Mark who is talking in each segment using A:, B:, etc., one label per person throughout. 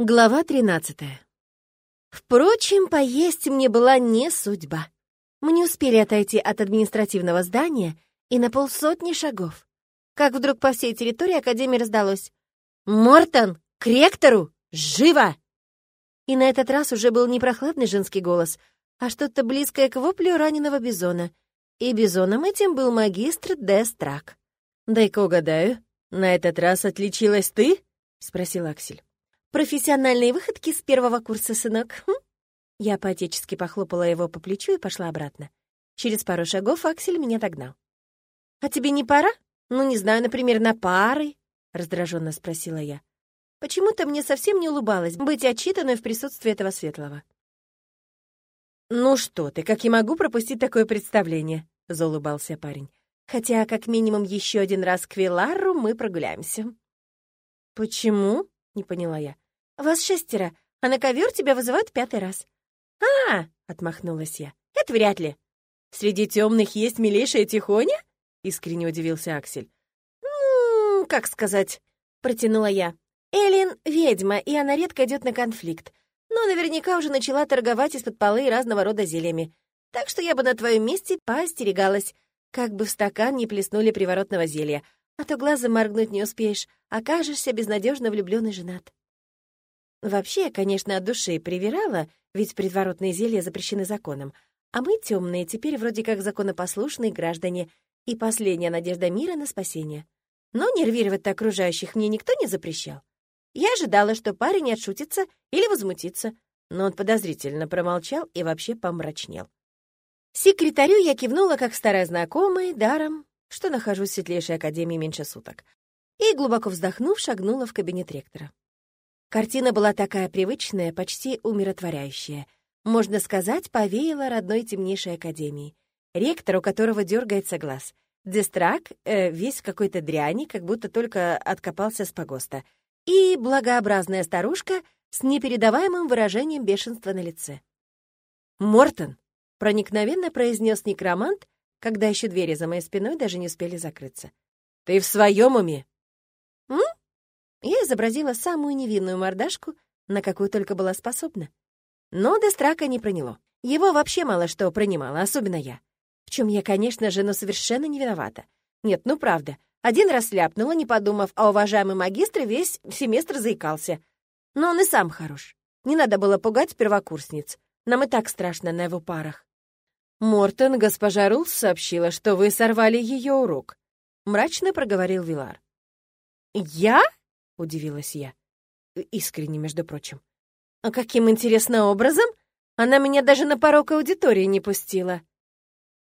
A: Глава 13. Впрочем, поесть мне была не судьба. Мы не успели отойти от административного здания и на полсотни шагов. Как вдруг по всей территории Академии раздалось «Мортон, к ректору! Живо!» И на этот раз уже был не прохладный женский голос, а что-то близкое к воплю раненого бизона. И бизоном этим был магистр Дестрак. «Дай-ка угадаю, на этот раз отличилась ты?» — спросил Аксель. Профессиональные выходки с первого курса, сынок. Хм? Я поотечески похлопала его по плечу и пошла обратно. Через пару шагов Аксель меня догнал. «А тебе не пора? Ну, не знаю, например, на пары?» — раздраженно спросила я. Почему-то мне совсем не улыбалось быть отчитанной в присутствии этого светлого. «Ну что ты, как я могу пропустить такое представление?» — заулыбался парень. «Хотя, как минимум, еще один раз к Вилару мы прогуляемся». «Почему?» не поняла я. «Вас шестеро, а на ковер тебя вызывают пятый раз». «А!» — отмахнулась я. «Это вряд ли». «Среди темных есть милейшая Тихоня?» — искренне удивился Аксель. «Ну, как сказать?» — протянула я. «Эллен — ведьма, и она редко идет на конфликт, но наверняка уже начала торговать из-под полы разного рода зельями. Так что я бы на твоем месте поостерегалась, как бы в стакан не плеснули приворотного зелья, а то глазом моргнуть не успеешь, окажешься безнадежно влюбленный женат. Вообще, конечно, от души привирала, ведь предворотные зелья запрещены законом, а мы, темные, теперь вроде как законопослушные граждане и последняя надежда мира на спасение. Но нервировать-то окружающих мне никто не запрещал. Я ожидала, что парень отшутится или возмутится, но он подозрительно промолчал и вообще помрачнел. Секретарю я кивнула, как старая знакомая, даром, что нахожусь в светлейшей академии меньше суток, и, глубоко вздохнув, шагнула в кабинет ректора. Картина была такая привычная, почти умиротворяющая. Можно сказать, повеяла родной темнейшей академии. Ректор, у которого дергается глаз. Дестрак, э, весь какой-то дряни, как будто только откопался с погоста. И благообразная старушка с непередаваемым выражением бешенства на лице. «Мортон!» — проникновенно произнес некромант, когда еще двери за моей спиной даже не успели закрыться. «Ты в своем уме?» Я изобразила самую невинную мордашку, на какую только была способна. Но Дестрака не проняло. Его вообще мало что принимало, особенно я. В чем я, конечно же, но совершенно не виновата. Нет, ну правда. Один раз ляпнула, не подумав, а уважаемый магистр весь семестр заикался. Но он и сам хорош. Не надо было пугать первокурсниц. Нам и так страшно на его парах. «Мортон, госпожа Рулс сообщила, что вы сорвали ее урок», — мрачно проговорил Вилар. «Я?» — удивилась я. Искренне, между прочим. «А каким интересным образом? Она меня даже на порог аудитории не пустила».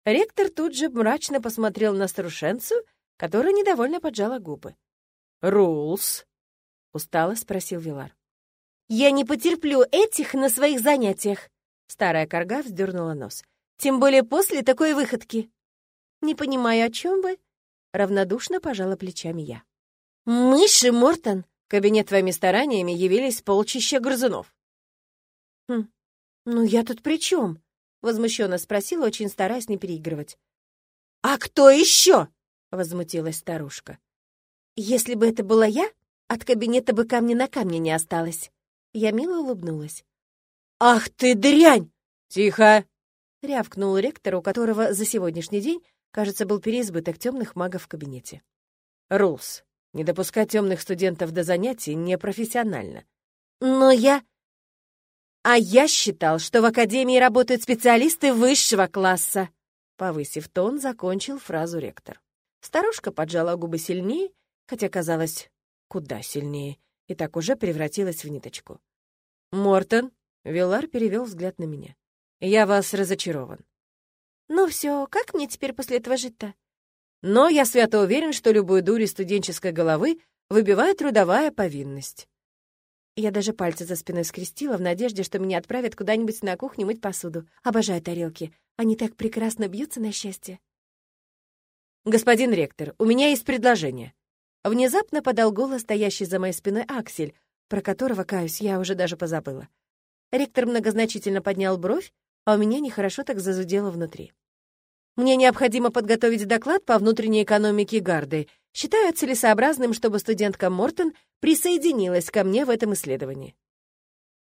A: Ректор тут же мрачно посмотрел на старушенцу, которая недовольно поджала губы. «Рулс?» — устало спросил Вилар. «Я не потерплю этих на своих занятиях!» Старая корга вздернула нос. Тем более после такой выходки. Не понимаю, о чем вы? Равнодушно пожала плечами я. Мыши, Мортон! Кабинет твоими стараниями явились полчища грызунов. Хм, ну я тут при чем? Возмущенно спросила, очень стараясь не переигрывать. А кто еще? Возмутилась старушка. Если бы это была я, от кабинета бы камня на камне не осталось. Я мило улыбнулась. «Ах ты дрянь!» «Тихо!» рявкнул ректор, у которого за сегодняшний день, кажется, был переизбыток темных магов в кабинете. «Рулс, не допускать темных студентов до занятий непрофессионально». «Но я...» «А я считал, что в академии работают специалисты высшего класса!» Повысив тон, закончил фразу ректор. Старушка поджала губы сильнее, хотя казалось, куда сильнее, и так уже превратилась в ниточку. «Мортон!» — Вилар перевел взгляд на меня. Я вас разочарован. Ну все, как мне теперь после этого жить-то? Но я свято уверен, что любую дурь студенческой головы выбивает трудовая повинность. Я даже пальцы за спиной скрестила в надежде, что меня отправят куда-нибудь на кухню мыть посуду. Обожаю тарелки. Они так прекрасно бьются на счастье. «Господин ректор, у меня есть предложение». Внезапно подал голос стоящий за моей спиной Аксель, про которого, каюсь, я уже даже позабыла. Ректор многозначительно поднял бровь, а у меня нехорошо так зазудело внутри. Мне необходимо подготовить доклад по внутренней экономике Гарды. Считаю целесообразным, чтобы студентка Мортон присоединилась ко мне в этом исследовании.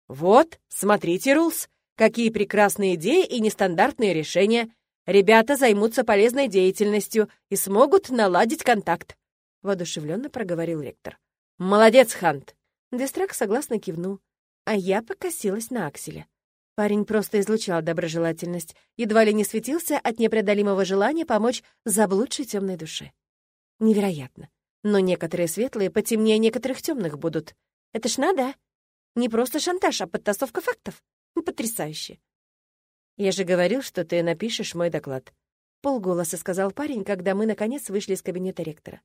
B: «Вот, смотрите, Рулс, какие прекрасные идеи и нестандартные решения. Ребята займутся полезной деятельностью и смогут наладить контакт», — воодушевленно проговорил ректор. «Молодец, Хант!»
A: Дестрак согласно кивнул, а я покосилась на Акселя. Парень просто излучал доброжелательность, едва ли не светился от непреодолимого желания помочь заблудшей темной душе. Невероятно. Но некоторые светлые потемнее некоторых темных будут. Это ж надо? Не просто шантаж, а подтасовка фактов. Потрясающе. «Я же говорил, что ты напишешь мой доклад», — полголоса сказал парень, когда мы, наконец, вышли из кабинета ректора.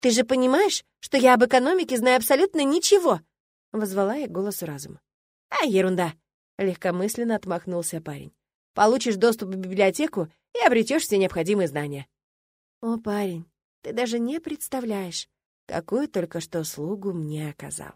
A: «Ты же понимаешь, что я об экономике знаю абсолютно ничего!» — возвала я голосу разума. «А, ерунда!» — легкомысленно отмахнулся парень. «Получишь доступ в библиотеку и обретешь все необходимые знания». «О, парень, ты даже не представляешь, какую только что услугу мне оказал».